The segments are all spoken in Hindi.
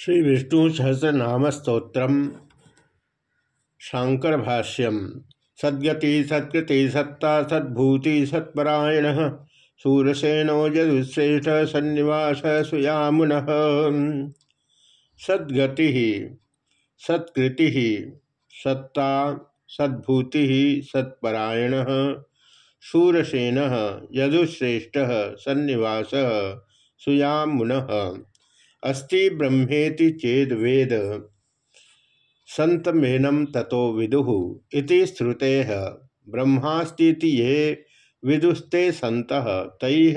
श्री विष्णु सहस्रनाम स्त्रोत्र शांकर भाष्यम सद्गति सत्कृति सत्ता सद्भूति सत्परायण। सूरसेनो यदुश्रेष्ठ सन्निवास सुयामुन। सद्गति। सत्कृति। सत्ता सद्भूति सत्परायण। शूरसेन यदुश्रेष्ठ सन्निवास सुयामुन। अस्ति ब्रह्मेति चेद वेद। संतमेनम ततो विदु इति श्रुते। ब्रह्मास्ती ये विदुस्ते सत तै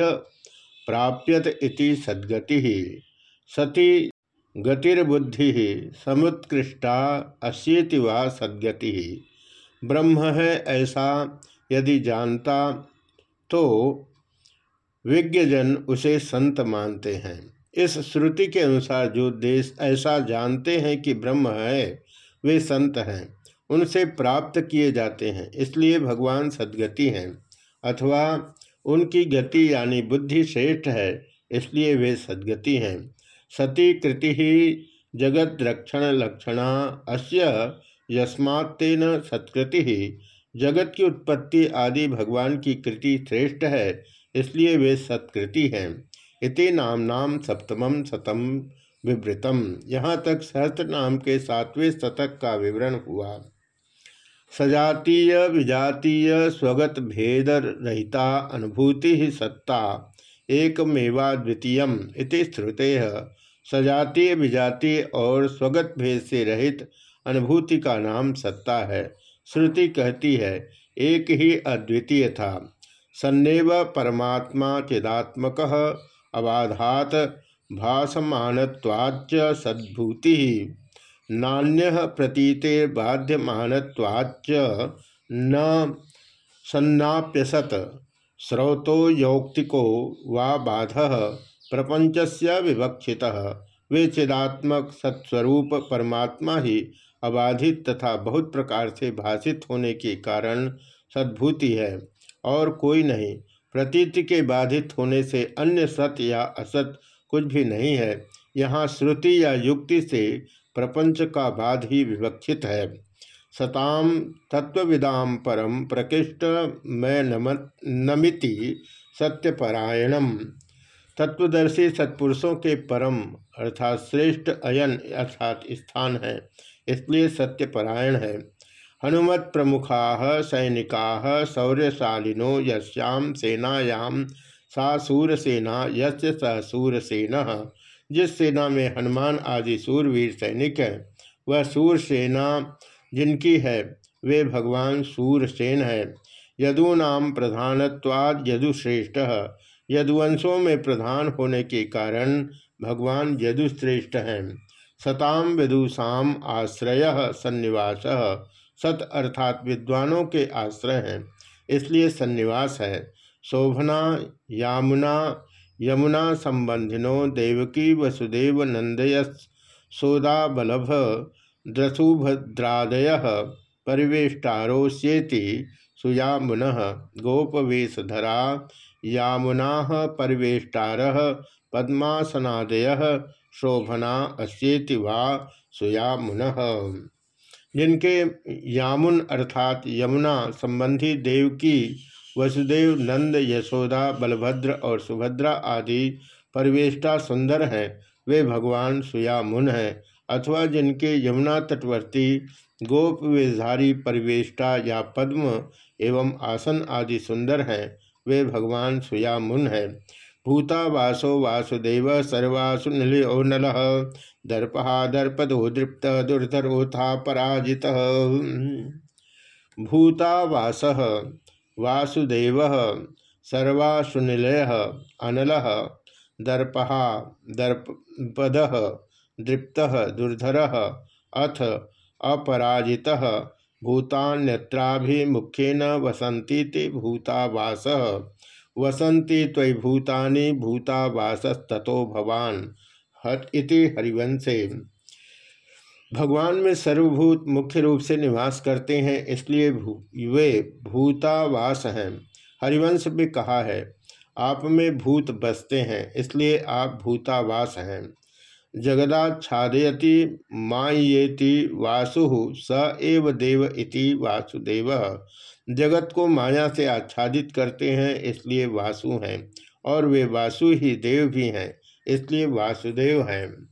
प्राप्यत इति सद्गति। सती गतिर्बुद्धि, समुत्कृष्टा अश्येति वा सद्गति। ब्रह्म है ऐसा यदि जानता तो विज्ञजन उसे संत मानते हैं। इस श्रुति के अनुसार जो देश ऐसा जानते हैं कि ब्रह्म है, वे संत हैं। उनसे प्राप्त किए जाते हैं, इसलिए भगवान सदगति हैं। अथवा उनकी गति यानी बुद्धि श्रेष्ठ है, इसलिए वे सदगति हैं। सती कृति ही जगत रक्षण लक्षणा, अस्य यस्मात्न सत्कृति। ही जगत की उत्पत्ति आदि भगवान की कृति श्रेष्ठ है, इसलिए वे सत्कृति हैं। इति नाम नाम सप्तमम शतम विवृतम यहाँ तक सहस्त्र नाम के सातवें शतक का विवरण हुआ। सजातीय, विजातीय, स्वगत भेद रहिता, अनुभूति ही सत्ता, एकमेवा द्वितीय इति श्रुते सजातीय, विजातीय और स्वगत भेद से रहित अनुभूति का नाम सत्ता है। श्रुति कहती है, एक ही अद्वितीय था। सन्नेव परमात्मा चिदात्मक अबाधात भाषमानवाच्च सद्भूति। नान्य प्रतीतेर्बाध्यमानवाच्च न सन्नाप्यसत। स्रोतो यौक्तिको वा बाध प्रपंचस्य विवक्षितः। वे चिदात्मक सत्स्वरूप परमात्मा ही अबाधित तथा बहुत प्रकार से भाषित होने के कारण सद्भूति है और कोई नहीं। प्रतीति के बाधित होने से अन्य सत्य या असत कुछ भी नहीं है। यहाँ श्रुति या युक्ति से प्रपंच का बाध ही विवक्षित है। सताम तत्वविदाम परम प्रकृष्ट मैं नमिति सत्यपरायणम। तत्वदर्शी सत्पुरुषों के परम अर्थात श्रेष्ठ अयन अर्थात स्थान है, इसलिए सत्यपरायण है। हनुमत प्रमुखा, सैनिका, शौर्यशालिनो यस्याम सेनायाम सा सूरसेना यस्य स सूरसेन, जिस सेना में हनुमान आदि सूरवीर सैनिक हैं, वह सूरसेना जिनकी है, वे भगवान सूरसेन है। यदूनाम प्रधानत्वाद यदुश्रेष्ठ, यदुवंशों में प्रधान होने के कारण भगवान यदुश्रेष्ठ हैं। सताम विदुषाम आश्रय सन्निवास। सत अर्थात विद्वानों के आश्रय हैं। इसलिए सन्निवास है। शोभना, यामुना, यमुना संबंधिनो देवकी वसुदेव नंदय सोदा बलभ, द्रसुभद्रादय परिवेष्टारोष्येति सुयामुन, गोपवेशधरा, यामुना परिवेष्टार, पद्मासनादय, शोभना अस्येति वा सुयामुन। जिनके यामुन अर्थात यमुना संबंधी देव की वसुदेव, नंद, यशोदा, बलभद्र और सुभद्रा आदि परिवेष्टा सुंदर हैं, वे भगवान सुयामुन हैं, अथवा जिनके यमुना तटवर्ती गोप वेधारी परिवेष्टा या पद्म एवं आसन आदि सुंदर हैं, वे भगवान सुयामुन हैं। भूता वासो वासुदेव सर्वासु निलयो नल। दर्पहा दर्पदो दृप्त दुर्धरोथा पराजित। भूतावास वासुदेव सर्वासुनिलय अनल। दर्पहा दर्पद दृप्त दुर्धर अथ अपराजित। भूतान्यत्राभिमुखेन वसंती भूतावास। वसंती त्वयि भूतानि भूतावासस्तो भवान। हट इति हरिवंशे। भगवान में सर्वभूत मुख्य रूप से निवास करते हैं इसलिए भू, वे भूतावास हैं। हरिवंश भी कहा है आप में भूत बसते हैं इसलिए आप भूतावास हैं। जगदाच्छादयति मायेति वासु स एव देव इति वासुदेव। जगत को माया से आच्छादित करते हैं, इसलिए वासु हैं, और वे वासु ही देव भी हैं, इसलिए वासुदेव हैं।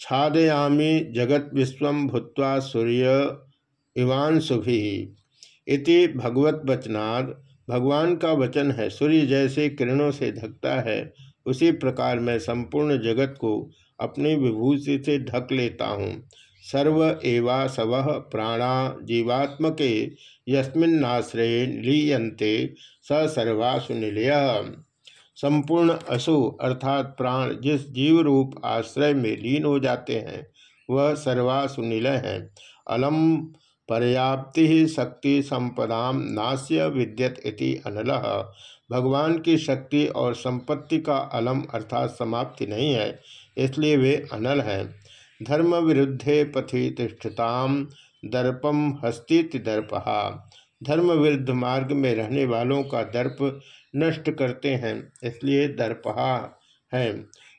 छादयामी जगत विश्व भूत्वा सूर्य इवांशुभि इति भगवत वचनाद भगवान का वचन है, सूर्य जैसे किरणों से ढकता है उसी प्रकार मैं संपूर्ण जगत को अपनी विभूति से ढक लेता हूँ। सर्व एवा सव प्राणा जीवात्मके यस्मिन्नाश्रय लीयन्ते स सर्वासु निलय। संपूर्ण असु अर्थात प्राण जिस जीव रूप आश्रय में लीन हो जाते हैं, वह सर्वासु निलय है। अलम पर्याप्ति शक्ति संपदा नास्य विद्यत इति अनल। भगवान की शक्ति और संपत्ति का अलम अर्थात समाप्ति नहीं है, इसलिए वे अनल हैं। धर्म विरुद्धे पथि तिष्ठताम दर्पम हस्तित दर्पहा। धर्म विरुद्ध मार्ग में रहने वालों का दर्प नष्ट करते हैं, इसलिए दर्पहा है।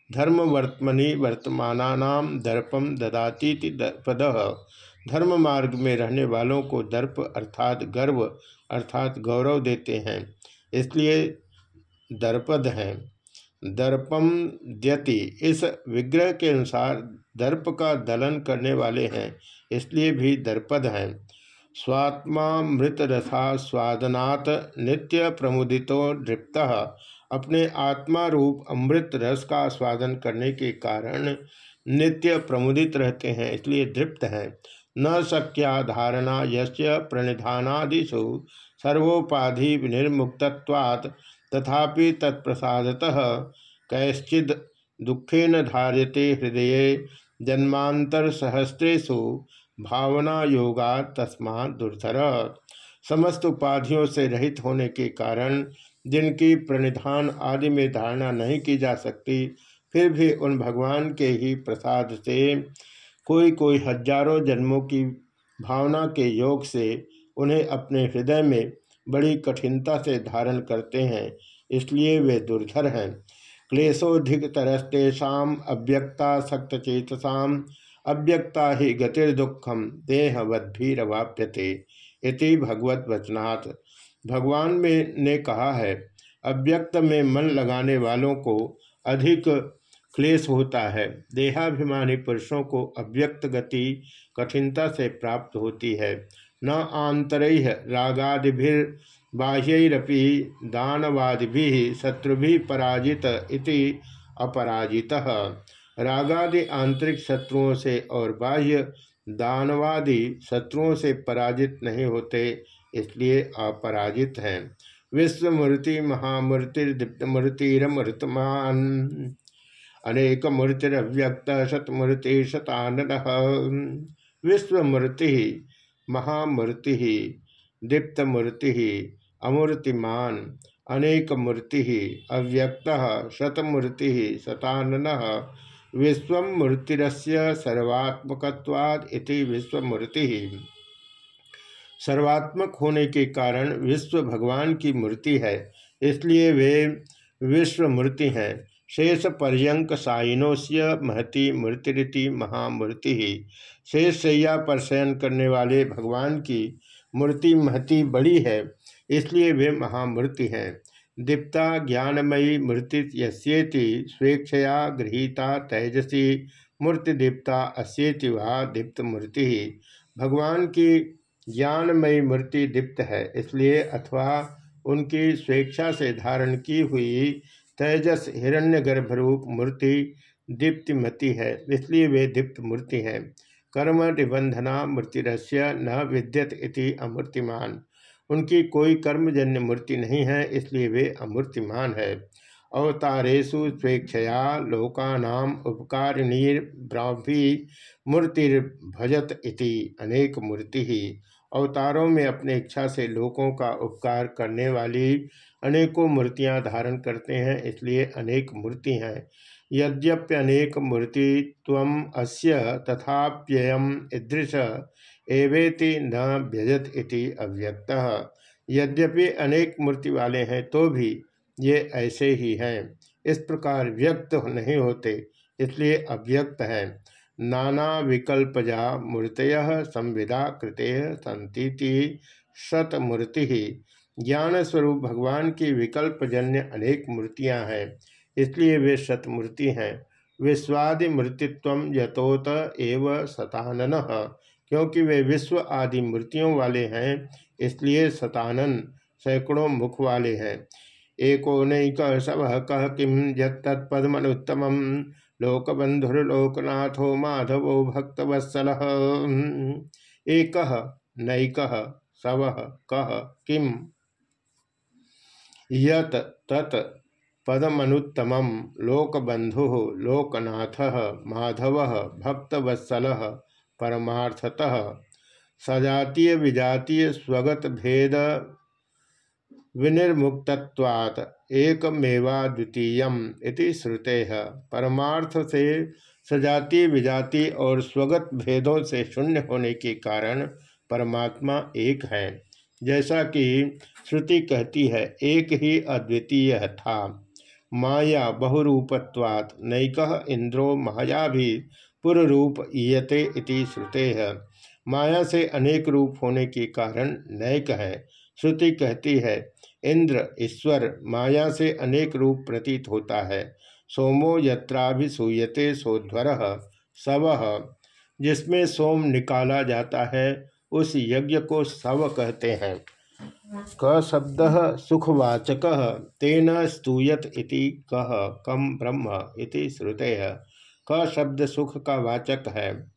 धर्म वर्तमनि वर्तमानानाम दर्पम ददाती पद। धर्म मार्ग में रहने वालों को दर्प अर्थात गर्व अर्थात गौरव देते हैं। इसलिए दर्पद हैं। दर्पम द्यति, इस विग्रह के अनुसार दर्प का दलन करने वाले हैं, इसलिए भी दर्पद हैं। स्वात्मा मृत रथा स्वादनात् नित्य प्रमुदितो दृप्त, अपने आत्मा रूप अमृत रस का स्वादन करने के कारण नित्य प्रमुदित रहते हैं, इसलिए दृप्त हैं। न शक्या धारणा यस्य प्रणिधानादिषु सर्वोपाधि विनिर्मुक्तवात् तथापि तत्प्रसादतः कैश्चिद दुखेन धार्यते हृदय जन्मांतर सहस्रेशु भावना योगा तस्मा दुर्धर समस्त उपाधियों से रहित होने के कारण जिनकी प्रणिधान आदि में धारणा नहीं की जा सकती, फिर भी उन भगवान के ही प्रसाद से कोई कोई हज़ारों जन्मों की भावना के योग से उन्हें अपने हृदय में बड़ी कठिनता से धारण करते हैं, इसलिए वे दुर्धर हैं। क्लेशोधिक तरस्तेषा अव्यक्ता सक्तचेतसा, अव्यक्ता ही गतिर्दुखम देहवद्भिवाप्यते इति भगवत वचनात् भगवान में, ने कहा है, अव्यक्त में मन लगाने वालों को अधिक क्लेश होता है। देहाभिमानी पुरुषों को अव्यक्त गति कठिनता से प्राप्त होती है। न आंतर रागादिभिर बाह्यरपि दानवादि शत्रु पराजित इति अपराजितः। रागादि आंतरिक शत्रुओं से और बाह्य दानवादि शत्रुओं से पराजित नहीं होते, इसलिए अपराजित हैं। विश्वमूर्ति महामूर्तिर्दीप्तमूर्तिरमृतमान अनेक मूर्तिरव्यक्त शतमूर्ति, शतानन। विश्वमूर्ति महामूर्ति, दीप्तमूर्ति, अमूर्तिमान अनेक मूर्ति अव्यक्त, शतमूर्ति, शतानन विश्व मूर्तिरस्य सर्वात्मकवाद इति विश्वमूर्ति। सर्वात्मक होने के कारण विश्व भगवान की मूर्ति है, इसलिए वे विश्वमूर्ति हैं। शेष पर्यंक साइनोस्य महति मूर्तिरिति महामूर्ति। शेष सैया पर शयन करने वाले भगवान की मूर्ति महति बड़ी है, इसलिए वे महामूर्ति हैं। दीप्ता ज्ञानमयी मूर्ति यस्येति, स्वेच्छया गृहीता तेजसी, मूर्ति दीप्ता अस्येति वा दीप्त मूर्ति। ही भगवान की ज्ञानमयी मूर्ति दीप्त है, इसलिए अथवा उनकी स्वेच्छा से धारण की हुई तेजस हिरण्य गर्भरूप मूर्ति दीप्तिमति है, इसलिए वे दीप्त मूर्ति हैं। कर्म निबंधना मूर्तिरस्य न विद्यत इति अमूर्तिमान। उनकी कोई कर्मजन्य मूर्ति नहीं है, इसलिए वे अमूर्तिमान है। अवतारेशु स्वेच्छया लोकानाम उपकारिणीर्ब्राह्मी मूर्तिर्भजत इति अनेक मूर्ति ही। अवतारों में अपने इच्छा से लोगों का उपकार करने वाली अनेकों मूर्तियाँ धारण करते हैं, इसलिए अनेक मूर्ति हैं। यद्यप्यनेक मूर्ति तम अस्य तथाप्ययम ईदृश, एवेति न व्यजत इति अव्यक्त। यद्यपि अनेक मूर्ति वाले हैं तो भी ये ऐसे ही हैं। इस प्रकार व्यक्त नहीं होते, इसलिए अव्यक्त हैं। नाना विकल्पजा मूर्त संविदा कृते संतीति शतमूर्ति। ज्ञान स्वरूप भगवान की विकल्पजन्य अनेक मूर्तियाँ हैं। इसलिए वे शतमूर्ति हैं। विश्वादि मूर्तित्व यतोत एव शतानन क्योंकि वे विश्व आदि मूर्तियों वाले हैं, इसलिए शतानन सैकड़ों मुख वाले हैं। एको नैक सब कह किम यत्पदमनुत्तम लोकबंधुर्लोकनाथो माधवो भक्तवत्सल। एक, नैक सब कह किम? यत तत् पदमनुत्तम लोकबंधु लोकनाथ माधव भक्तवत्सल परमार्थतः सजातीय विजातीय स्वगत भेद विनिर्मुक्तवात् एकमेवा द्वितीय इति श्रुते। परमार्थ से सजातीय विजाति और स्वगत भेदों से शून्य होने के कारण परमात्मा एक है। जैसा कि श्रुति कहती है, एक ही अद्वितीय था। माया बहुरूपत्वात्, नैक इंद्रो माया भी पुररूप ईयते इति श्रुते। है माया से अनेक रूप होने के कारण नैक है। श्रुति कहती है, इंद्र, ईश्वर, माया से अनेक रूप प्रतीत होता है। सोमो यत्राभिसूयते सोध्वर सव जिसमें सोम निकाला जाता है उस यज्ञ को सव कहते हैं। क शब्द सुखवाचक, तेन स्तूयत इति कह कम ब्रह्म इति श्रुते। क शब्द सुख का वाचक है।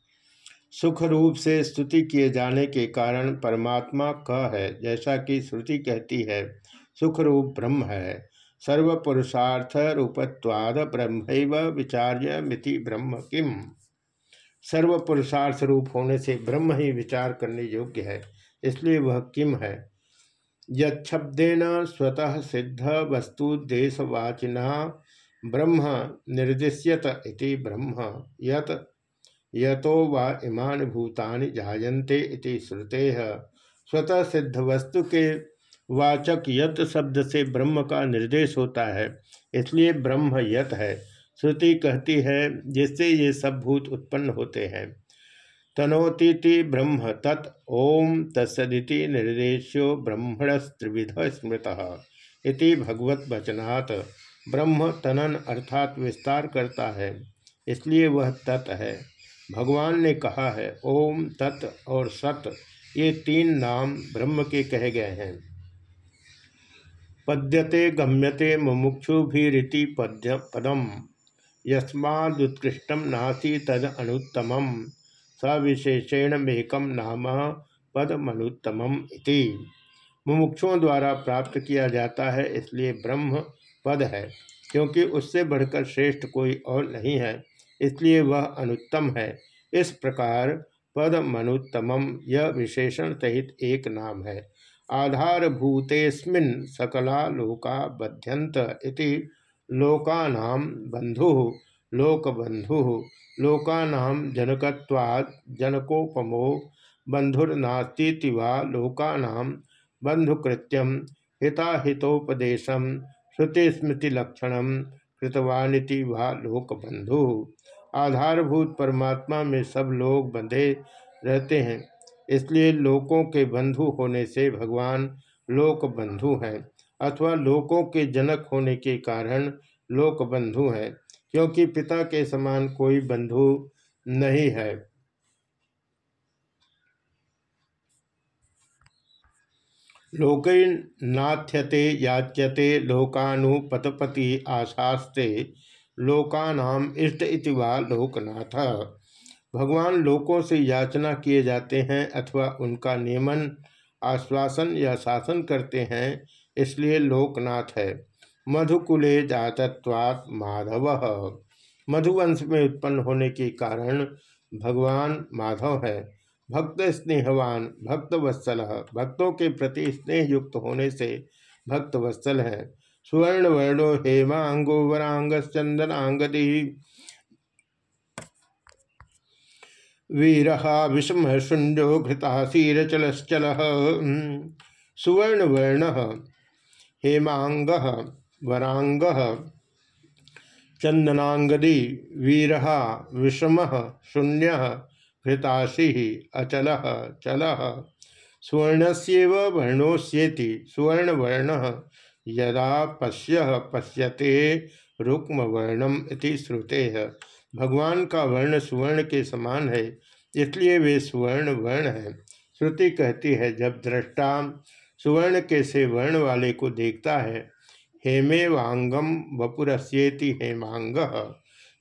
सुख रूप से स्तुति किए जाने के कारण परमात्मा क है, जैसा कि श्रुति कहती है, सुख रूप ब्रह्म है। सर्व पुरुषार्थ रूपत्वाद ब्रह्म विचार्य मिति ब्रह्म किम। सर्व पुरुषार्थ रूप होने से ब्रह्म ही विचार करने योग्य है, इसलिए वह किम है। यब्देन स्वतः सिद्ध वस्तु देशवाचिना ब्रह्म निर्दिश्यत इति ब्रह्म, यत यतो वा इमान भूतानि जायन्ते इति श्रुते। स्वतः सिद्ध वस्तु के वाचक यत शब्द से ब्रह्म का निर्देश होता है, इसलिए ब्रह्म यत है। श्रुति कहती है, जिससे ये सब भूत उत्पन्न होते हैं। तनोती ब्रह्म तत्, ओम तत्सदिति निर्देश्यो ब्रह्मणस्त्रिविध स्मृत इति भगवत वचनात्। ब्रह्म तनन अर्थात विस्तार करता है, इसलिए वह तत् है। भगवान ने कहा है, ओम तत् और सत, ये तीन नाम ब्रह्म के कहे गए हैं। पद्यते गम्यते मुमुक्षु भी रीति पद्य पदम। यस्मादुत्कृष्टम नासी तद अनुत्तम सविशेषेण मेकम नाम पदमनुत्तम इति। मुमुक्षुओं द्वारा प्राप्त किया जाता है, इसलिए ब्रह्म पद है, क्योंकि उससे बढ़कर श्रेष्ठ कोई और नहीं है, इसलिए वह अनुत्तम है। इस प्रकार पद मनुत्तम यह विशेषण सहित एक नाम है। आधारभूतेस्मिन् सकला लोका बध्यंत इति लोकानाम बंधु लोकबंधु लोकानाम जनकत्वाद जनकोपमो बंधुर्नास्ती वा लोकानाम बंधुकृत्यम हिताहितोपदेशम श्रुतिस्मृतिलक्षण कृतवानिति वा लोकबंधु आधारभूत परमात्मा में सब लोग बंधे रहते हैं, इसलिए लोकों के बंधु होने से भगवान लोक बंधु हैं। अथवा लोकों के जनक होने के कारण लोक बंधु हैं, क्योंकि पिता के समान कोई बंधु नहीं है। लोकनाथ्यते याच्यते लोकानुपतपति आशास्ते लोकानाम इष्ट इति वा लोकनाथ। भगवान लोकों से याचना किए जाते हैं अथवा उनका नियमन, आश्वासन या शासन करते हैं इसलिए लोकनाथ है। मधुकुले जातत्वात् माधव। मधुवंश में उत्पन्न होने के कारण भगवान माधव है। भक्त स्नेहवान, भक्त वत्सल, भक्तों के प्रति स्नेह युक्त होने से भक्त वत्सल है। सुवर्ण वर्णो हेमांगो वरांग चंदनांगदी। वीरहा विषम शुंडो घृताशीरचलश्चल सुवर्ण वर्ण हेमांग वरांग चंदनांगदी वीरहा विषम, शून्य, घृताशी, अचल, चल, सुवर्णस्येव, वर्णोस्येति, सुवर्णवर्ण, यदा पश्य पश्यते रुक्म इति श्रुते। है भगवान का वर्ण सुवर्ण के समान है, इसलिए वे सुवर्ण वर्ण है। श्रुति कहती है, जब दृष्टा सुवर्ण के से वर्ण वाले को देखता है। हेमे वांगम वपुरस्येति हेमांग।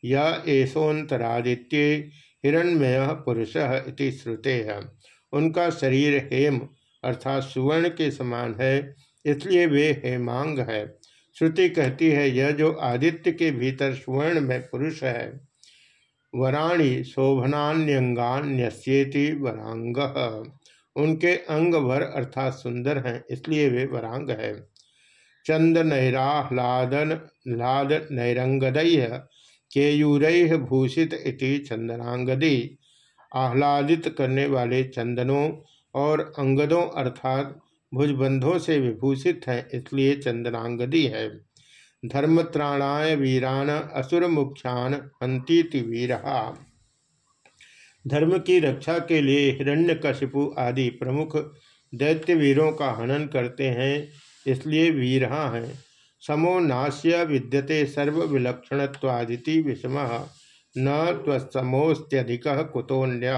यह एसोन्तरादित्य हिरण्मय पुरुष इति श्रुते। है उनका शरीर हेम अर्थात सुवर्ण के समान है, इसलिए वे हेमांग है। श्रुति कहती है, यह जो आदित्य के भीतर सुवर्ण में पुरुष है, वराणी शोभनान्यंगान्यस्येति वरांग। उनके अंग भर अर्थात सुंदर हैं, इसलिए वे वरांग है। चंद नैराह्लादन ह्लाद नैरंगदय केयूर भूषित इति चंदनांगदी। आह्लादित करने वाले चंदनों और अंगदों अर्थात भुजबंधों से विभूषित हैं, इसलिए चंदनांगदी है। धर्मत्राणाय वीरान असुर मुख्यान हंतीति वीरहा। धर्म की रक्षा के लिए हिरण्यकशिपु आदि प्रमुख दैत्य वीरों का हनन करते हैं, इसलिए वीरहा हैं समो नाश्य विद्यते सर्वविलक्षणत्वादिति विषम, न त्वसमोस्त्यधिक कुतोन्य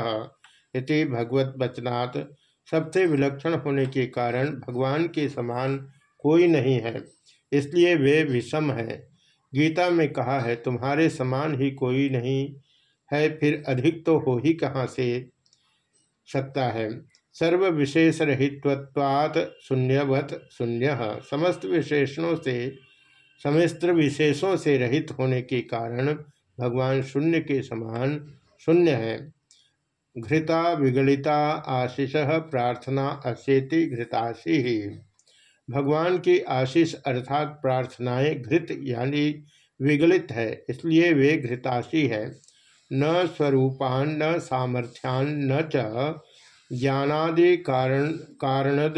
भगवत वचनात् सबसे विलक्षण होने के कारण भगवान के समान कोई नहीं है, इसलिए वे विषम हैं। गीता में कहा है, तुम्हारे समान ही कोई नहीं। है, फिर अधिक तो हो ही कहाँ से? सकता है। सर्व विशेष रहित्वात् शून्यवत शून्य। समस्त विशेषणों से समिस्त्र विशेषों से रहित होने के कारण भगवान शून्य के समान शून्य है। घृता विगलिता आशीष प्रार्थना अशेति घृताशी। ही भगवान की आशीष अर्थात प्रार्थनाएँ घृत यानी विगलित है, इसलिए वे घृताशी है। न स्वरूपान, न सामर्थ्यान, न च ज्ञानादि कारण कारणद,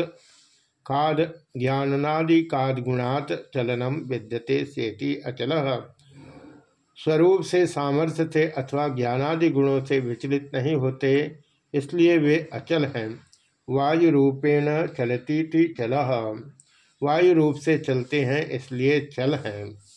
काद ज्ञानादि काद गुणात चलनम विद्यते सेति अचल। स्वरूप से सामर्थ्य से अथवा ज्ञानादि गुणों से विचलित नहीं होते, इसलिए वे अचल हैं। वायु रूपेण चलती थी चल। वायु रूप से चलते हैं, इसलिए चल हैं।